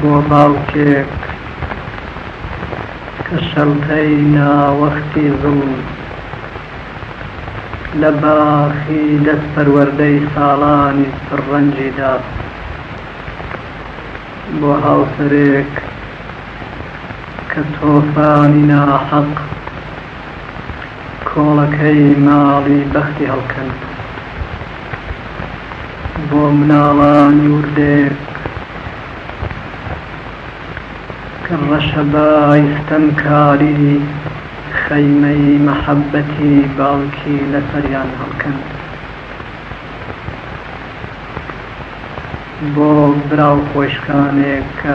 بۆ باوکێک کە شەمپەی ناوەختی زڵ لە باخی دەستپەروەردەی ساڵانی پڕ ڕەنجیدا، بۆ هاوسەرێک کە تۆفانی ناحەق کۆڵەکەی ماڵی بەختی هەڵکەند بۆ مناڵانی وردێک کە ڕەشەبای ستەمکاری خەیمەی مەحەبەتی باوکی لەسەریان هەڵکەند بۆ برا و خۆشکانێک کە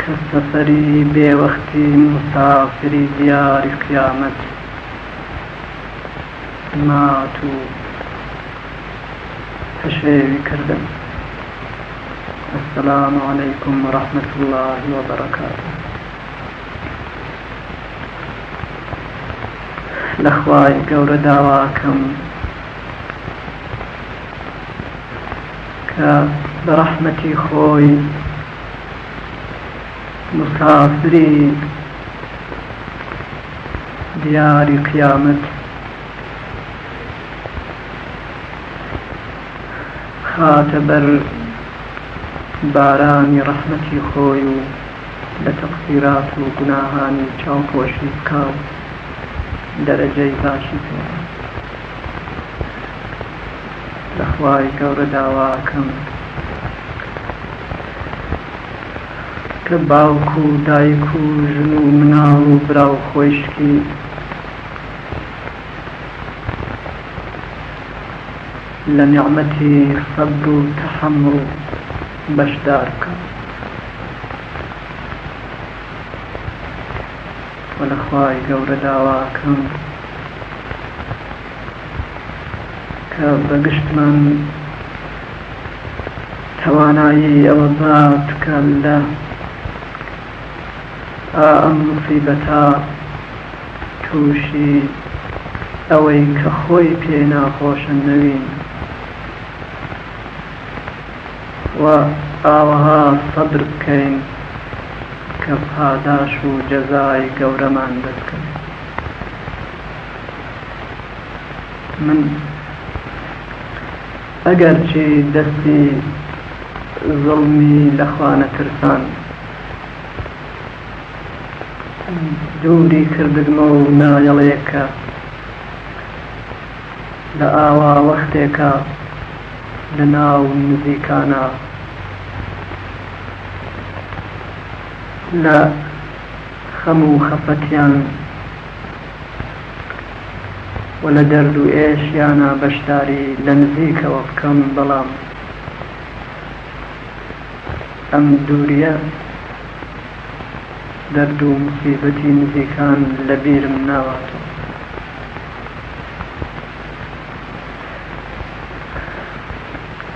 کە سەفەری بێوەختی موسافری دیاری قیامەت مات و پەشێوی کردم السلام علیکم و رحمة اللە و بەڕەکاتوه لە خوای گەورە داواکەم کە بە ڕەحمەتی خۆی موسافری دیاری قیامەت خاتە بەر بارانی ڕەحمەتی خۆی و لە تەقسیرات و گوناهانی چاوپۆشی بکا و دەرەجەی باشی پێ لەخوای گەورە داوا ئەکەم کە باوک و دایک و ژن و مناڵ و برا و خۆیشکی لە نیعمەتی سەبر و تەحەموڵ بەشدار بکەم وە لەخوای گەورە داوا ئەکەم کە بە گشتمان توانایی ئەوە دات کە لە ئا ئەم موسیبەتە تووشی ئەوەی کە خۆی پێ ناخۆشە نەوین و ئاوەها سەبر بکەین کە پاداش و جەزای گەورەمان دەستکەوێت. من ئەگەرچی دەستی زوڵمی لە خوا نەترسان دووری کردگمە و نایەڵێکە لە ئاوا وەختێکە لە ناو نزیکانە لە خەم و خەفەتیان و لە دەرد و ئێشیانا بەشداری لە نزیکەوە بکەم، بەڵام ئەم دوورییە دەرد و موسیبەتی نزیکان لە بیرم ناواتەوە.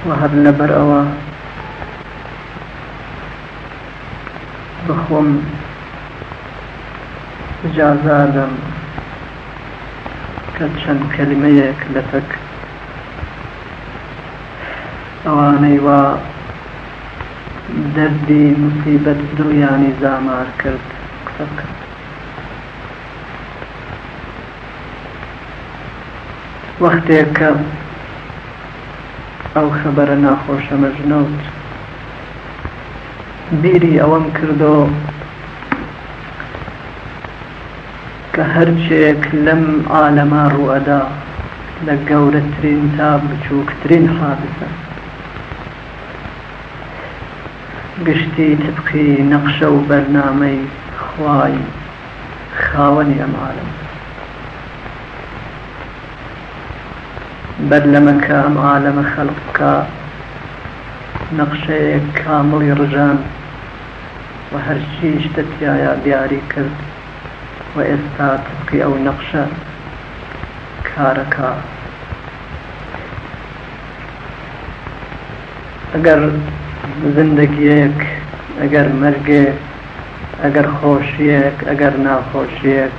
و هەر لەبەر ئەوە بە خۆم. ئیجازەدەم کە چەند کەلیمەیەک لەتەک ئەوانەی وا دەردی موسیبەت دڵیانی زامار کرد قسە بکەم. وەختێک کە ئەو خەبەرە ناخۆشەمە ژنەوت، بیری ئەوەم کردۆ کە هەرچێک لەم عالەمە ڕووئەدا لە گەورەترین تا بچووکترین حادسە گشتی تبقی نەقشە و بەرنامەی خوای خاوەنی ئەم عالەمە بەرلەمە کە ئەم عالەمە خەلق بکا. نەخشەیەک کامڵی ڕژان و هەرچی شتە تیایا دیاری کرد و ئێستا تبقی ئەو نەخشە کارەکا. ئەگەر زندەگیەک، ئەگەر مەرگێک، ئەگەر خۆشیەک، ئەگەر ناخۆشیەک.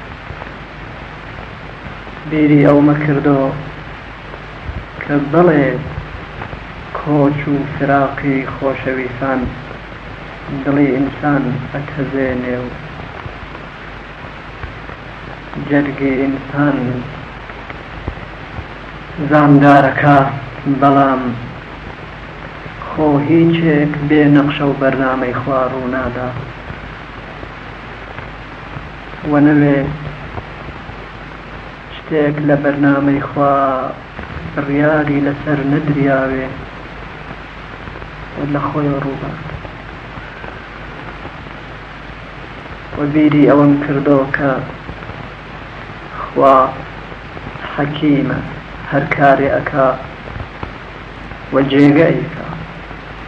بیری ئەوە مەکردۆ کە بەڵێ کۆچ و فیراقی خۆشەویسان دڵی ئینسان ئەتەزێنێ و جەرگی ئینسان زامدارەکا بەڵام خۆ هیچێک بێ نەقشە و بەرنامەی خوا ڕوونادا. وەنەوێ شتێک لە بەرنامەی خوا بڕیاری لەسەر نەدریاوێ و لە خۆیەوە ڕووبات و بیری ئەوەم کردەوە کە خوا حەکیمە هەر کارێ ئەکا و جێگە ئەیکا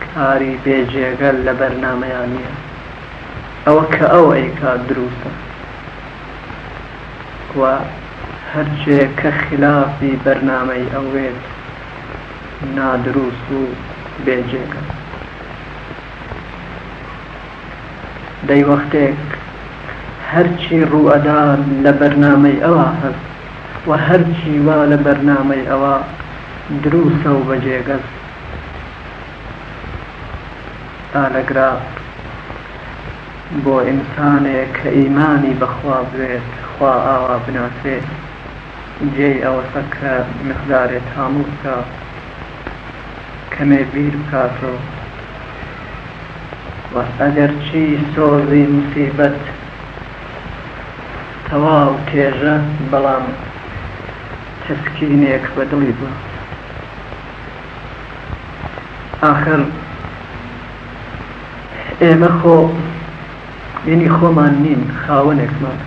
کاری بێ جێگە لە بەرنامەیان نییە ئەوە کە ئەو ئەیکات دروستە و هەرچێ کە خیلافی بەرنامەی ئەو بێت نادروست و بێ جێگە. دەی وەختێک هەرچی ڕووئەدات لە بەرنامەی ئەوا هەست و هەرچی وا لە بەرنامەی ئەوا دروستە و بە جێگەز. پاراگراف، بۆ ئینسانێک کە ئیمانی بە خوا بوێت خوا ئاوا بناسێ جێی ئەوەسە کە مقدارێ تامڵ بکا کەمێ بیر بکاتۆ و ئەگەر چی سۆزی موسیبەت تەواو تێژە بەڵام تەسکینێک بە دڵی با. ئاخر ئێمە خۆ یەنی خۆمان نین خاوەنێکمان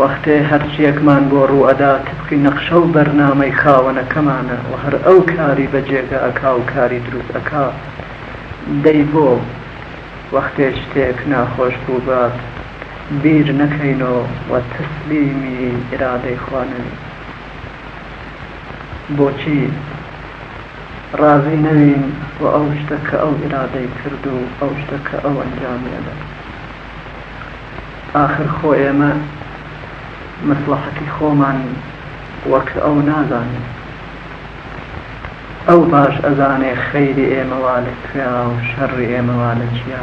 وەختێ هەرچیەکمان بۆ ڕوو ئەدا تەبقی نەخشە و بەرنامەی خاوەنەکەمانە و هەر ئەو کاری بە جێگە ئەکا و کاری دروست ئەکا دەی بۆ وەختێ شتێک ناخۆش بوو بات بیر نەکەینۆ و تەسلیمی ئیرادەی خوا نەبین. بۆچی ڕازی نەوین بۆ ئەو شتە کە ئەو ئیرادەی کرد و ئەو شتە کە ئەو ئەنجامی ئەدەن؟ ئاخر خۆ ئێمە مەسڵەحەتی خۆمان وەک ئەو نازانین. ئەو باش ئەزانێ خەیری ئێمە وا لە کوێا و شەڕی ئێمە وا لە چیا.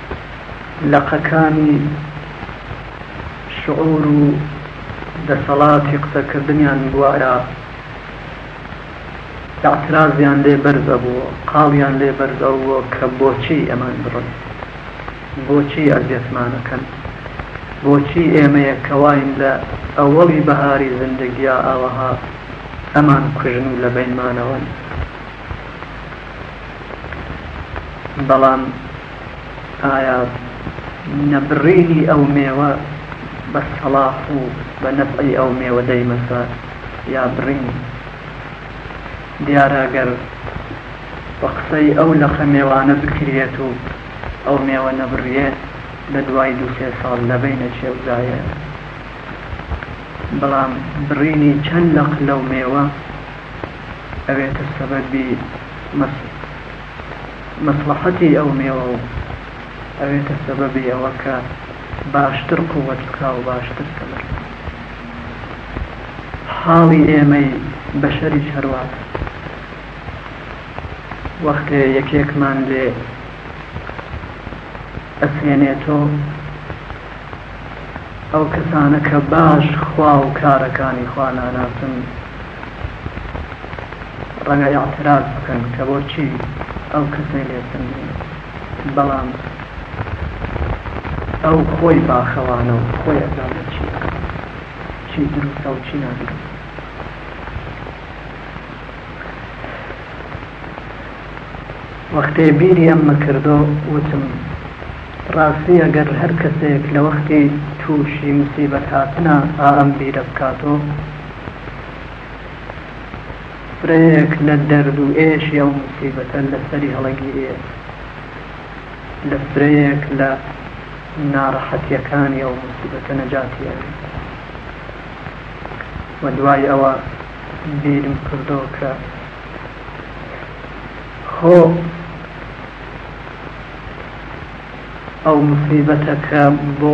لقەکانی شعور و دەسەڵاتی قسەکردنیان بوارە ئیعترازیان لێ بەرز ئەبوو، قاڵیان لێ بەرز ئەبوو کە بۆچی ئەمان بڕن؟ بۆچی ئەزیەتمان ئەکەن؟ بۆچی ئێمەیەک کە واین لە ئەوەڵی بەهاری زیندەگیا ئاوەها ئەمان کوژن و لە بەینمانەوەن؟ بەڵام ئایا نەبڕینی ئەو مێوە بە سەڵاح و بە نەفعی ئەو مێوە دەیمەزە یا بڕینی؟ دیارە گەر بە قسەی ئەو لەقە مێوانە بکریێت و ئەو مێوە نەبڕیێت لە دوای دوو سێ ساڵ لەبەینە چێ و زایە ئەبێ. بەڵام بڕینی چەند لەق لەو مێوە ئەوێتە سەبەبی مەسح. مەسڵەحەتی ئەو مێوە و ئەوێتە سەبەبی ئەوە کە باشتر قوت بکا و باشتر سەبر بکا. حاڵی ئێمەی بەشەریش هەر واتە. وەختێ یەکێکمان لێ ئەسێنێتۆ ئەو کەسانە کە باش خوا و کارەکانی خوا ناناسن ڕەنگە ئیعتراز بکەن کە بۆچی ئەو کەسەی لێ سەندین، بەڵام ئەو خۆی باخەوانە و خۆی ئەزانێ چی ئەکا، چی دروستە و چی نادروستە. وەختێ بیری ئەممە کردو وتم، ڕاستییە گەر هەر کەسێک لە وەختی تووشی موسیبەت هاتنە ئا ئەم بیرە بکاتۆ، فرەیەک لە دەرد و ئێشی ئەو موسیبەتە لە سەری هەڵەگیرێ، لە فرەیەک لە ناڕەحەتییەکانی ئەو موسیبەتە نەجاتی ئەبێت. و دوای ئەوە بیرم کردۆ کە خۆ ئەو موسیبەتە کە بۆ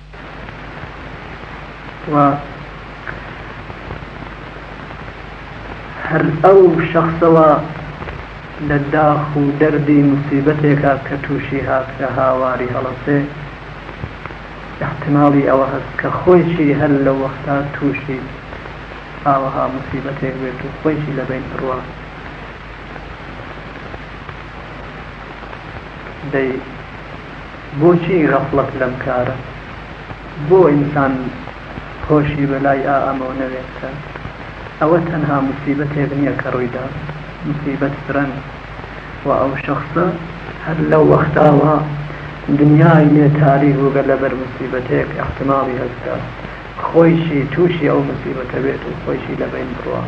و هەر ئەو شەخسەوە لە داخ و دەردی موسیبەتێکا کە تووشی هات کە هاواری هەڵەسێ ئیحتیماڵی ئەوە هەس کە خۆیشی هەر لەو وەختا تووشی ئاوەها موسیبەتێک بێت و خۆیشی لە بەین بڕوا دەی بۆچی غەفڵەت لەم کارە؟ بۆ ئینسان خۆشی بەلای ئا ئەمەو نەوێت کە ئەوە تەنها موسیبەتێک نیە کە ڕوویدابێت موسیبەت فرەن و ئەو شەخسە هەر لەو وەختاوە دنیای لێ تاریک بووگە لەبەر موسیبەتێک ئیحتماڵی هەست کە خۆیشی تووشی ئەو موسیبەتە بێت و خۆیشی لە بەین بڕا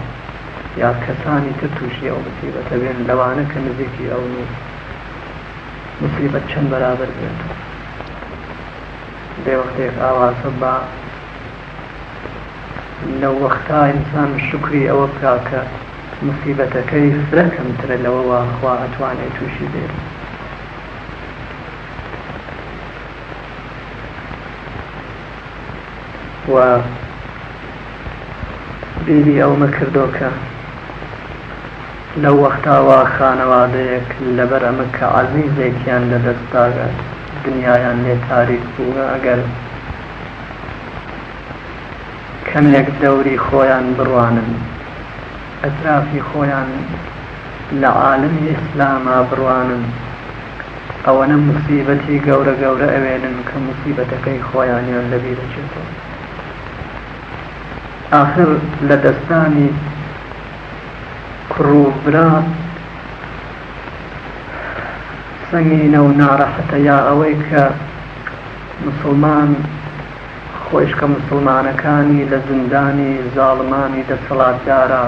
یا کەسانی تر تووشی ئەو موسیبەتە بێن لەوانە کە نزیکی ئەون و موسیبەت چەند بەرابەر بێت و دەی وەختێک ئاوازە با لەو وەختا ئینسان شوکری ئەوە بکا کە موسیبەتەکەی فرە کەمترە لەوەوە خوا ئەتوانێت تووشی بێت و بیری ئەومە کردۆ کە لەو وەختاوە خانەوادەیەک لەبەر ئەمە کە عەزیزێکیان لەدەستداوە دنیایان لێ تاریک بووە ئەگەر کەمێک دەوری خۆیان بڕوانن ئەترافی خۆیان لە عالەمی ئیسلاما بڕوانن ئەوەنە موسیبەتی گەورە گەورە ئەوێنن کە موسیبەتەکەی خۆیانیان لەبیر ئەچێتەوە ئاخر لەدەستدانی کوڕ و برا سەنگینە و نارەحەتە یا ئەوەی کە موسڵمان خۆیشکە موسڵمانەکانی لە زندانی زاڵمانی دەسەڵاتدارا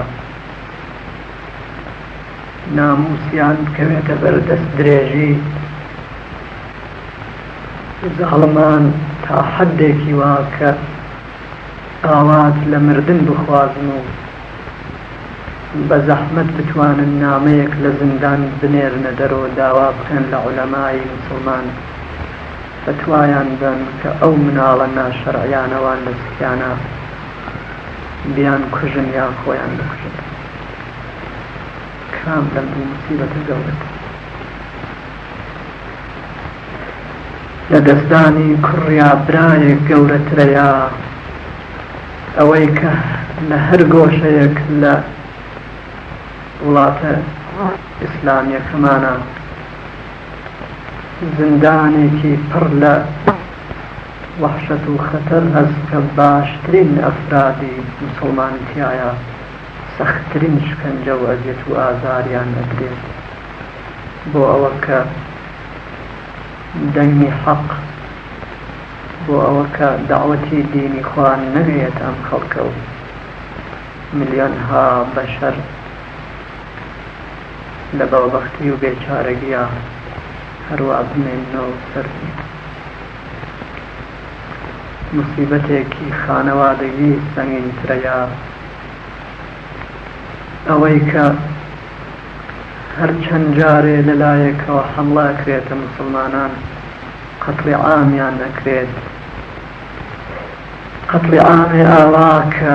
ناموسیان بکەوێتە بەر دەست درێژی زاڵمان تا حەدێکی وا کە ئاوات لە مردن بخوازن و بەزەحمەت بتوانن نامەیەک لە زندان بنێرنە دەرو داوا بکەن لە عولەمای موسڵمان فەتوایان بەن کە ئەو مناڵە ناشەرعیانەوان لە سفیانە بیان کوژن یان خۆیان بکوژن کام لەم دوو موسیبەتە گەورەترە؟ لەدەستدانی کوڕ یا برایەک گەورەترە یا ئەوەی کە لە هەر گۆشەیەک لە وڵاتە ئیسلامیەکەمانە زیندانێکی پڕ لە وەحشەت و خەتەر هەست کە باشترین ئەفرادی موسڵمان تیایە سەختترین شکەنجە و ئەزیەت و ئازاریان ئەدرێت بۆ ئەوە کە دەنگی حەق بۆ ئەوە کە دەعوەتی دینی خوا نەگەیەتە ئەم خەڵکە و ملیۆنها بەشەر لە بەڵبەختی و بێچارەگیا هەروا بمێننەوە بەسەر بێ موسیبەتێکی خانەوادەگی سەنگینترە یا ئەوەی کە هەر چەند جارێ لە لایەکەوە حەمڵە ئەکرێتە موسڵمانان قەتڵی عامیان نەکرێت قەتڵی عامی ئاوا کە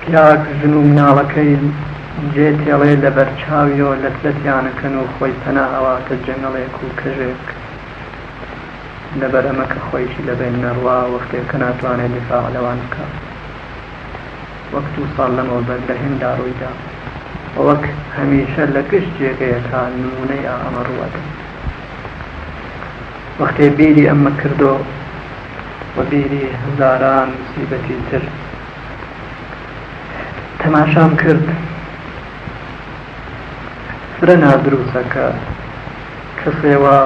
پیاک ژن و مناڵەکەی جێ تێڵێ لە بەرچاویۆ لەت لەتیان ئەکەن و خۆی پەنا ئەواتە جەنگەڵێک و کەژێک لەبەر ئەمە کە خۆیشی لەبەین نەڕوا وەختێک کە ناتوانێ دیفاع لەوان بکا. وەک دوو ساڵ لەمەوبەر لە هێنددا ڕوویدا و وەک هەمیشە لە گشت جێگەیەکا نموونەی ئائەمە ڕوو ئەدا. وەختێ بیری ئەمە کردۆ و بیری هەزاران سیبەتی تر تەماشام کرد فرە نادروسە کە کەسێ وا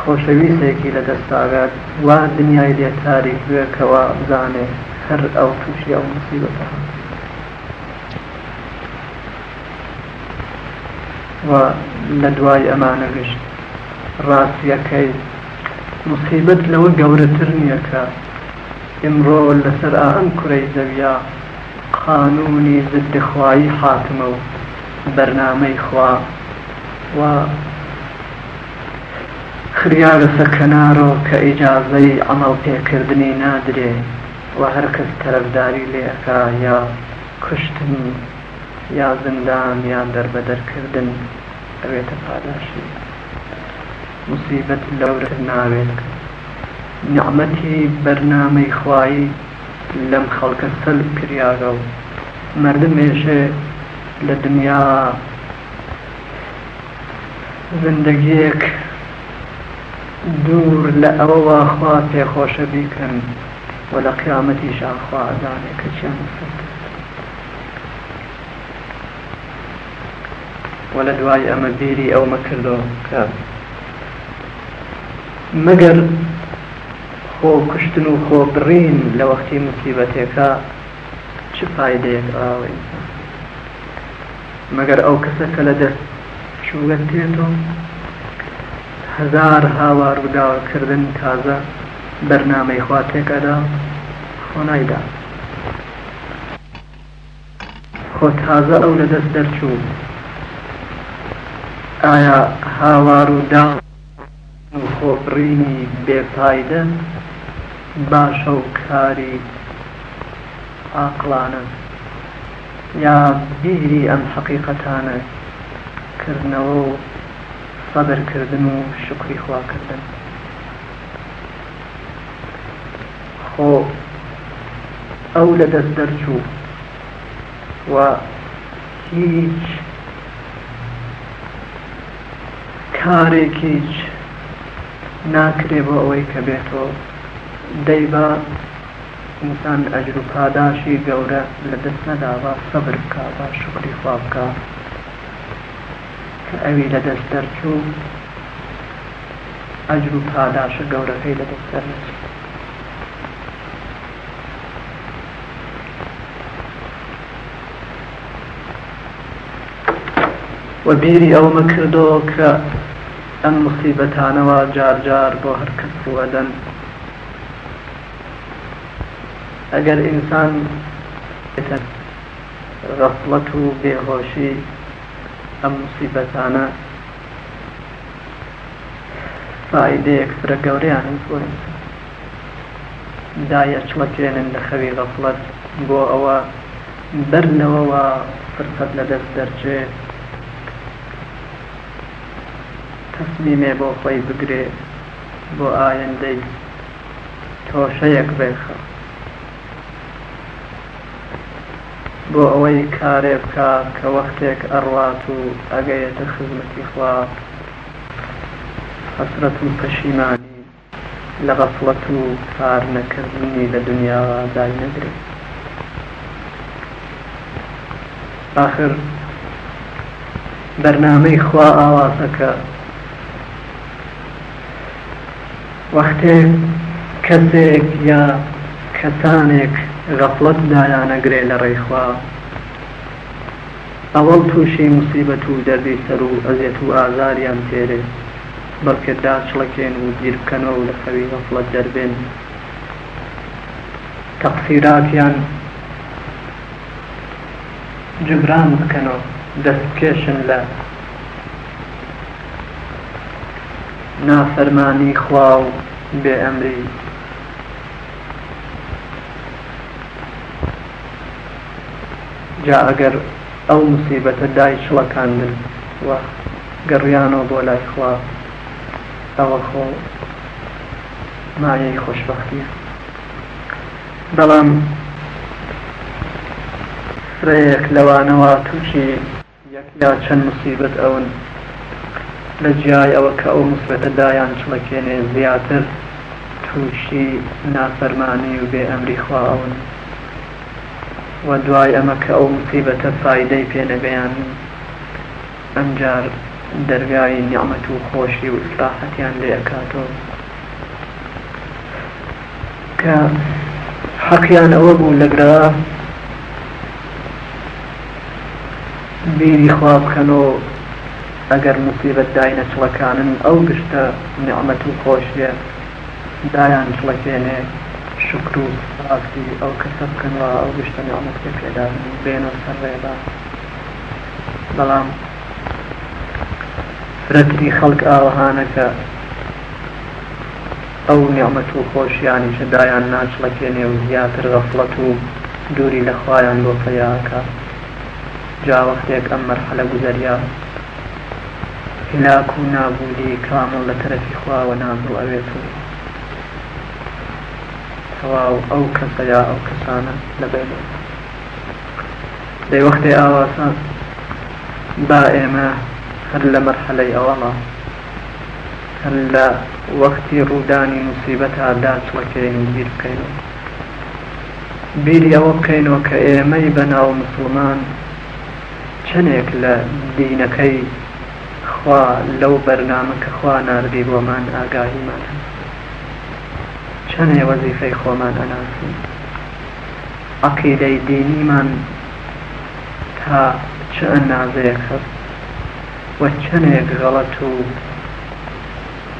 خۆشەویسێکی لە دەستاگات وا دنیای لێ تاریک بوێ کە وا بزانێ هەر ئەو توشی ئەو موسیبەتە هات و لە دوای ئەمانە گشت ڕاستیەکەی موسیبەت لەوە گەورەتر نیە کە ئمڕۆ لەسەر ئائەم کورەی زەویا قانونی زد خوایی حاکمە و بەرنامەی خوا وا خریاوەسە کەنارۆ کە ئیجازەی عەمەڵ پێ کردنی نادرێ و هەر کەس تەرەفداری لێ ئەکا یا کوشتن یا زندان یا دەربەدەر کردن ئەبێتە پاداشتی. موسیبەت لەورەتر ناوێت. نیعمەتی بەرنامەی خوایی. لەم خەڵکە سەلب کریاگە و مردمێشێ لە دنیا زندگیەک دوور لە ئەوەوە خوا پێ خۆشە بیکەن و لە قیامەتیشا خوا ئەزانێ کە چیان لەسەر کرد و لە دوای ئەمە بیری ئەومە کردەوە کە مەگەر خۆ کوشتن و خۆ بڕین لە وەختی موسیبەتێکا چ فایدەیەک ئەاوە ئینسان مەگەر ئەو کەسە کە لە دەست چووگەت دێت و هەزار هاوار و داواکردن تازە بەرنامەی خوا تێکەدا خۆ نایدا خۆ تازە ئەو لە دەست دەرچوو ئایا هاوار و داو خۆفڕینی بێفایدەن باشە و کاری عاقڵانەن یا بیری ئەم حەقیقەتانە کردنەوە و سەبر کردن و شوکری خوا کردن خۆ ئەو لە دەست دەرچوو و هیچ کارێکیچ ناکرێ بۆ ئەوەی کە بێتۆ دەی با ئینسان ئەجر و پاداشی گەورە لە دەست نەدا با سەبر بکا با شوکری خوا بکا کە ئەوی لە دەست دەرچوو ئەجر و پاداشە گەورەکەی لە دەست دەرنەچێت وە بیری ئەوەمە کردۆ کە ئەم موسیبەتانە وا جار جار بۆ هەر کەس ڕوو ئەدەن ئەگەر ئینسان بێتە غەفڵەت و بێ هۆشی ئەم موسیبەتانە فایدەیەک فرە گەورەیانن بۆ ئینسان دای ئەچڵەکێنن لە خەوی غەفڵەت بۆ ئەوە بەر لەوەوە فرسەت لە دەست دەرچێ تەسمیمێ بۆ خۆی بگرێ بۆ ئایندەی تۆشەیەک ڕێکخا بۆ ئەوەی کارێ بکا کە وەختێک ئەڕوات و ئەگەیەتە خزمەتی خوا حەسرەت و پەشیمانی لە غەفڵەت و کار نەکردنی لە دونیاوە دای نەگرێ ئاخر بەرنامەی خوا ئاوازەکە وەختێ کەسێک یا کەسانێک غەفڵەت دایانەگرێ لە ڕێی خوا ئەوەڵ توشی موسیبەت و دەردی سەر و ئەزیەت و ئازاریان تێرێ بە کردار چڵەکێن و بیر بکەنەوە و لە خەوی غەفڵەت دەربێن تەقسیراتیان جوبران بکەنەوە دەست بکێشن لە نافەرمانی خوا و بێ ئەمری جا ئەگەر ئەو موسیبەتە دایچڵەکاندن و گەڕیانەوە بۆ لای خوا ئەوە خۆ مایەی خۆشبەختیە بەڵام فرەیەک لەوانەوە تووشی یەک یا چەند موسیبەت ئەون لە جیای ئەوە کە ئەو موسبەتە دایان چڵەکێنێ زیاتر تووشی نافەرمانی و بێ ئەمری خوا ئەون وە دوای ئەمە کە ئەو موسیبەتە فایدەی پێ نەگەیان ئەمجار دەرگای نیعمەت و خۆشی و ئیسراحەتیان لێ ئەکاتۆ کە حەقیان ئەوە بوو لە برا بیری خوا بکەن و ئەگەر موسیبەت داینەچڵەکانن ئەو گشتە نیعمەت و خۆشیە دایانچڵەکێنێ شوکر و سوپاسی ئەو کەسە بکەن وا ئەو گشتە نیعمەت کە پێدابن و بێن و سەر ڕێ بان بەڵام فرەتری خەڵک ئاوەهانە کە ئەو نیعمەت و خۆشیانەیشە دایان ناچڵەکێنێ و زیاتر غەفڵەت و دووری لە خوایان بۆ پەیا ئەکا جا وەختێک ئەم مەرحەلە گوزەریا هیلاک و نابوودی کامڵ لە تەرەفی خواوە نازڵ ئەوێت و تەواو ئەو کەسە یا ئەو کەسانە لە بەین ئەچن دەی وەختێ ئاواسە با ئێمە هەر لە مەرحەلەی ئەوەڵا لە وەختی ڕوودانی موسیبەتا داچڵەکێین و بیر بکەینەوە. بیری ئەوە بکەینەوە کە ئێمەی بە ناو موسڵمان چەنێک لە دینەکەی خوا لەو بەرنامە کە خوا ناردی بۆمان ئاگاهیمان هەست. چەنێ وەزیفەی خۆمان ئەناسین. عەقیدەی دینیمان تا چ ئەندازەیەک هەست. و چەنێک غەڵەت و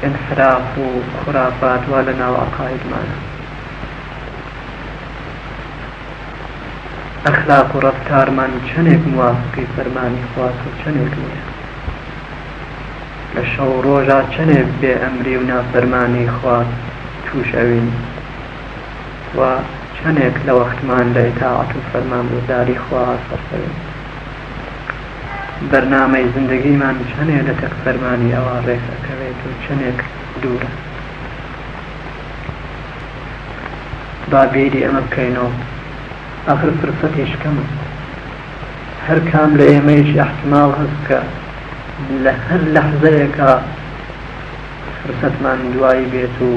ئینحراف و خورافات وا لەناو عەقایدمانە ئەخلاق و ڕەفتارمان چەنێک موافقی فەرمانی خوات و چەنێک نیە لە شەو و ڕۆژا چەنێک بێ ئەمری و نافەرمانی خوا توش ئەوین و چەنێک لە وەختمان لە ئیتاعەت و فەرمانبەرداری خوا سەرفەوین. بەرنامەی زندگیمان چەنێ لە تەک فەرمانی ئەوە ڕێک ئەکەوێت و چەنێک دوورە با بیری ئەمە بکەینەوە ئاخر فرسەتیش کەمە هەر کام لە ئێمەیش ئەحتمال هەست کە لە هەر لەحزەیەکە فرسەتمان دوایی بێت و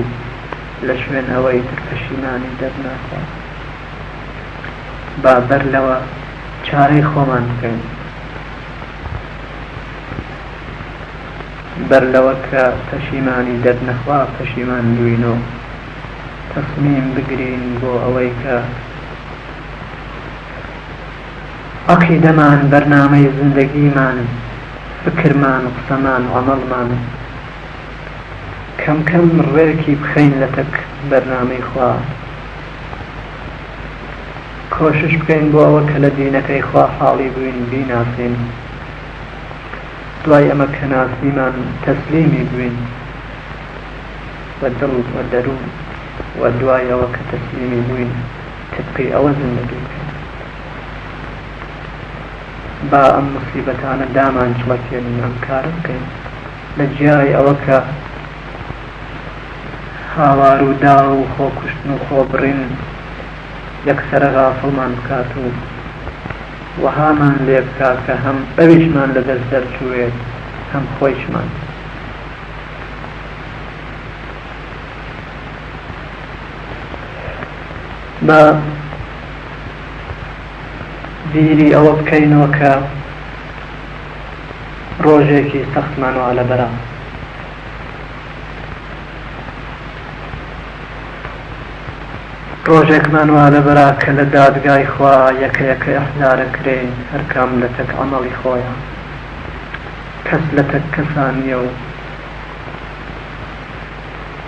لە شوێن ئەوەی تر پەشیمانی دەرناخوات با بەر لەوە چارەی خۆمان بکەین بەر لەوە کە پەشیمانی دەرنەخوا پەشیمان بووین و تەسمیم بگرین بۆ ئەوەی کە عەقیدەمان بەرنامەی زندەگیمان فکرمان قسەمان عەمەڵمان کەم کەم ڕێکی بخەین لەتەک بەرنامەی خوا کۆشش بکەین بۆ ئەوە کە لە دینەکەی خوا حاڵی بووین بیناسین دوای ئەمە کە ناسیمان تەسلیمی بووین بە دڵ و دەروون و دوای ئەوە کە تەسلیمی بووین تبقی ئەوە زندگی بکەین با ئەم موسیبەتانە دامانچڵەکێنن ئەم کارە بکەین لە جیای ئەوە کە هاوار و داو و خۆکوشتن و خۆبڕین یەکسەرە غافڵمان بکات و وەهامان لێ بکا کە هەم ئەویشمان لە دەست دەرچووێت هەم خۆیشمان. با بیری ئەوە بکەینەوە کە ڕۆژێکی سەختمانە ئەلە برام. ڕۆژێکمان وا لە برا کە لە دادگای خوا یەکە یەکە ئەحزارە کرێ هەرکام لە تەک ئەمەڵی خۆیان کەس لە تەک کەسانیە و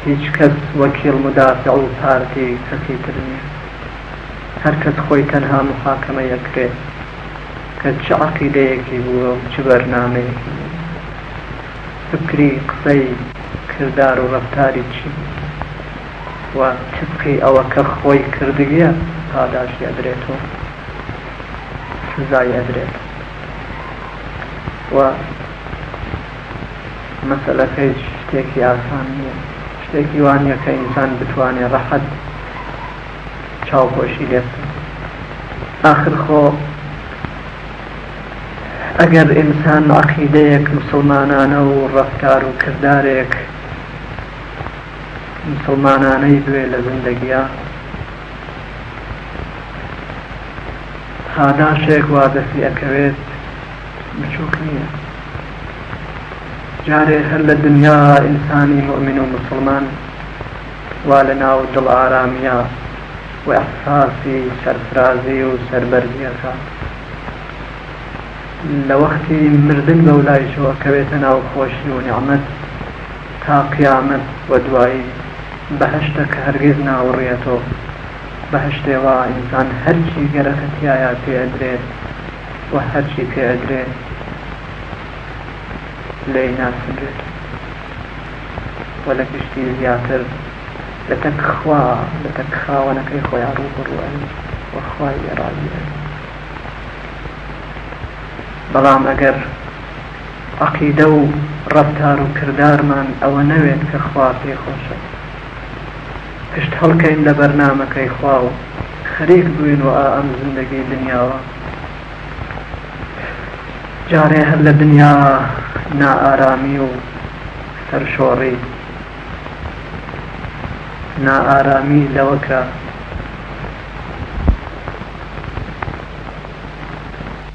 هیچ کەس وەکیڵ مدافع و پارتی کەسی تر نیە هەرکەس خۆی تەنها محاکمە یەکرێ کە چ عەقیدەیەکی بووە و چ بەرنامەیەکی بووە، فکری، قسەی، کردار و ڕەفتاری چی بووە و تبقی ئەوە کە خۆی کردگیە پاداشتی ئەدرێت و سزای ئەدرێت و مەسەلەکەیش شتێکی ئاسان نیە، شتێکی وا نیە کە ئینسان بتوانێ ڕەحەت چاوپۆشی لێ بکەن ئاخر خۆ ئەگەر ئینسان عەقیدەیەک موسڵمانانە و ڕەفتار و کردارێک موسڵمانانەی بوێ لە زیندەگیە پاداشێک وا دەسی ئەکەوێت بچووک نییە جارێ هەر لە دنیا ئینسانی مؤمن و مسلمان وا لە ناو دڵ ئارامییە و ئیحساسی سەرفرازی و سەربەرزی ئەکات. لە وەختی مردن بەولایشەوە کەوێتە ناو خۆشی و نیعمەت تا قیامەت و دوایی بەهەشتە کە هەرگیز ناوڕیەتۆ. بەهەشتێ وا ئینسان هەرچی گەرەکە تیایا پێ ئەدرێ و هەرچی پێ ئەدرێ لێی ناسنرێت. وە لە گشتی زیاتر لە تەک خوا لە تەک خاوەنەکەی خۆیان ڕووبەڕوو ئەبن و خوای لێ ڕازی ئەبێ بەڵام ئەگەر عەقیدە و ڕەفتار و کردارمان ئەوە نەوێت کە خوا پێی خۆشە پشت هەڵکەین لە بەرنامەکەی خوا و خەریک بووین و ئا ئەم زندەگی دنیاوە جارێ هەر لە دنیا نائارامی و سەرشۆڕی نائارامی لەوە کە